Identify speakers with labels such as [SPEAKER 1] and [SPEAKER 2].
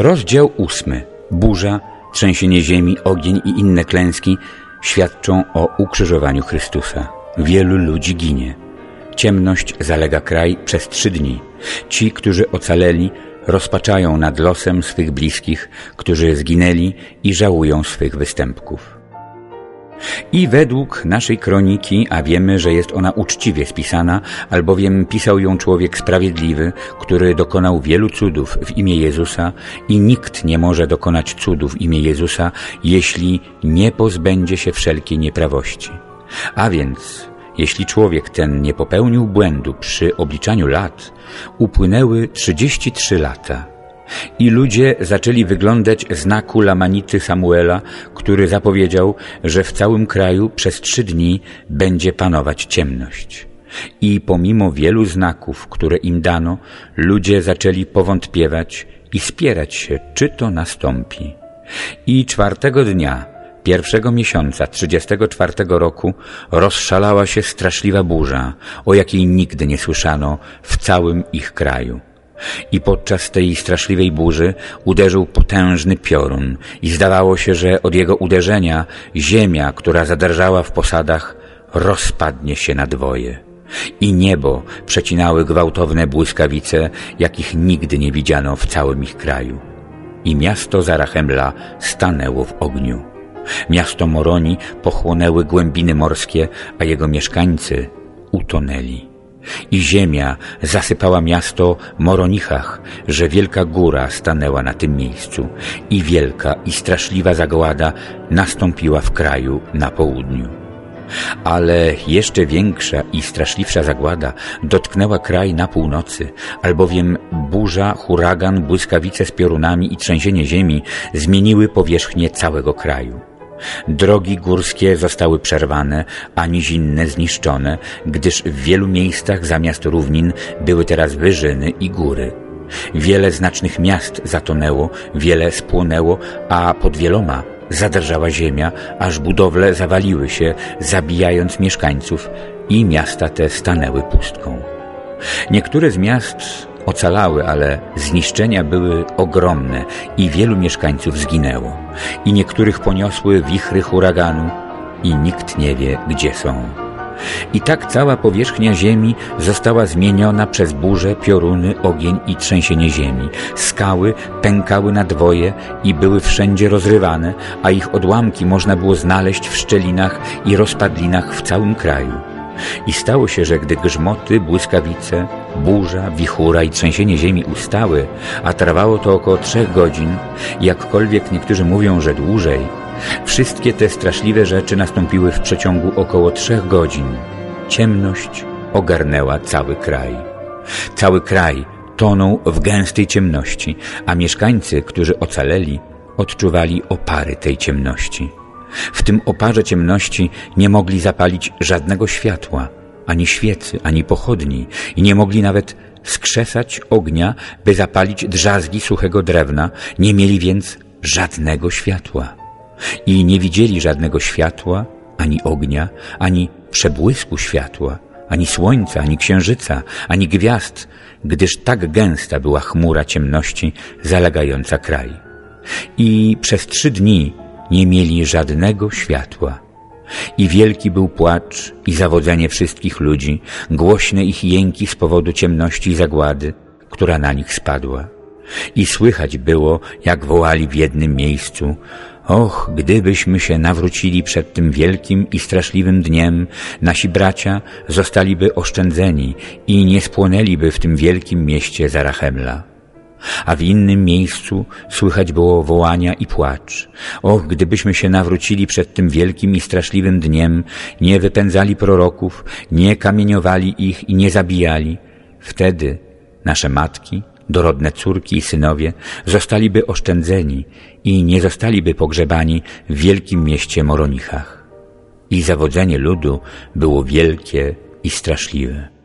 [SPEAKER 1] Rozdział ósmy. Burza, trzęsienie ziemi, ogień i inne klęski świadczą o ukrzyżowaniu Chrystusa. Wielu ludzi ginie. Ciemność zalega kraj przez trzy dni. Ci, którzy ocaleli, rozpaczają nad losem swych bliskich, którzy zginęli i żałują swych występków. I według naszej kroniki, a wiemy, że jest ona uczciwie spisana, albowiem pisał ją człowiek sprawiedliwy, który dokonał wielu cudów w imię Jezusa i nikt nie może dokonać cudów w imię Jezusa, jeśli nie pozbędzie się wszelkiej nieprawości. A więc, jeśli człowiek ten nie popełnił błędu przy obliczaniu lat, upłynęły 33 lata. I ludzie zaczęli wyglądać znaku Lamanity Samuela, który zapowiedział, że w całym kraju przez trzy dni będzie panować ciemność. I pomimo wielu znaków, które im dano, ludzie zaczęli powątpiewać i spierać się, czy to nastąpi. I czwartego dnia, pierwszego miesiąca, trzydziestego czwartego roku, rozszalała się straszliwa burza, o jakiej nigdy nie słyszano w całym ich kraju. I podczas tej straszliwej burzy uderzył potężny piorun i zdawało się, że od jego uderzenia ziemia, która zadrżała w posadach, rozpadnie się na dwoje. I niebo przecinały gwałtowne błyskawice, jakich nigdy nie widziano w całym ich kraju. I miasto Zarachemla stanęło w ogniu. Miasto Moroni pochłonęły głębiny morskie, a jego mieszkańcy utonęli. I ziemia zasypała miasto Moronichach, że wielka góra stanęła na tym miejscu i wielka i straszliwa zagłada nastąpiła w kraju na południu. Ale jeszcze większa i straszliwsza zagłada dotknęła kraj na północy, albowiem burza, huragan, błyskawice z piorunami i trzęsienie ziemi zmieniły powierzchnię całego kraju. Drogi górskie zostały przerwane, a nizinne zniszczone, gdyż w wielu miejscach zamiast równin były teraz wyżyny i góry. Wiele znacznych miast zatonęło, wiele spłonęło, a pod wieloma zadrżała ziemia, aż budowle zawaliły się, zabijając mieszkańców i miasta te stanęły pustką. Niektóre z miast Ocalały, ale zniszczenia były ogromne i wielu mieszkańców zginęło. I niektórych poniosły wichry huraganu i nikt nie wie, gdzie są. I tak cała powierzchnia ziemi została zmieniona przez burze, pioruny, ogień i trzęsienie ziemi. Skały pękały na dwoje i były wszędzie rozrywane, a ich odłamki można było znaleźć w szczelinach i rozpadlinach w całym kraju. I stało się, że gdy grzmoty, błyskawice, burza, wichura i trzęsienie ziemi ustały, a trwało to około trzech godzin, jakkolwiek niektórzy mówią, że dłużej, wszystkie te straszliwe rzeczy nastąpiły w przeciągu około trzech godzin. Ciemność ogarnęła cały kraj. Cały kraj tonął w gęstej ciemności, a mieszkańcy, którzy ocaleli, odczuwali opary tej ciemności. W tym oparze ciemności nie mogli zapalić żadnego światła, ani świecy, ani pochodni i nie mogli nawet skrzesać ognia, by zapalić drzazgi suchego drewna, nie mieli więc żadnego światła. I nie widzieli żadnego światła, ani ognia, ani przebłysku światła, ani słońca, ani księżyca, ani gwiazd, gdyż tak gęsta była chmura ciemności zalegająca kraj. I przez trzy dni nie mieli żadnego światła. I wielki był płacz i zawodzenie wszystkich ludzi, głośne ich jęki z powodu ciemności i zagłady, która na nich spadła. I słychać było, jak wołali w jednym miejscu, Och, gdybyśmy się nawrócili przed tym wielkim i straszliwym dniem, nasi bracia zostaliby oszczędzeni i nie spłonęliby w tym wielkim mieście Zarachemla a w innym miejscu słychać było wołania i płacz. Och, gdybyśmy się nawrócili przed tym wielkim i straszliwym dniem, nie wypędzali proroków, nie kamieniowali ich i nie zabijali, wtedy nasze matki, dorodne córki i synowie zostaliby oszczędzeni i nie zostaliby pogrzebani w wielkim mieście Moronichach. I zawodzenie ludu było wielkie i straszliwe.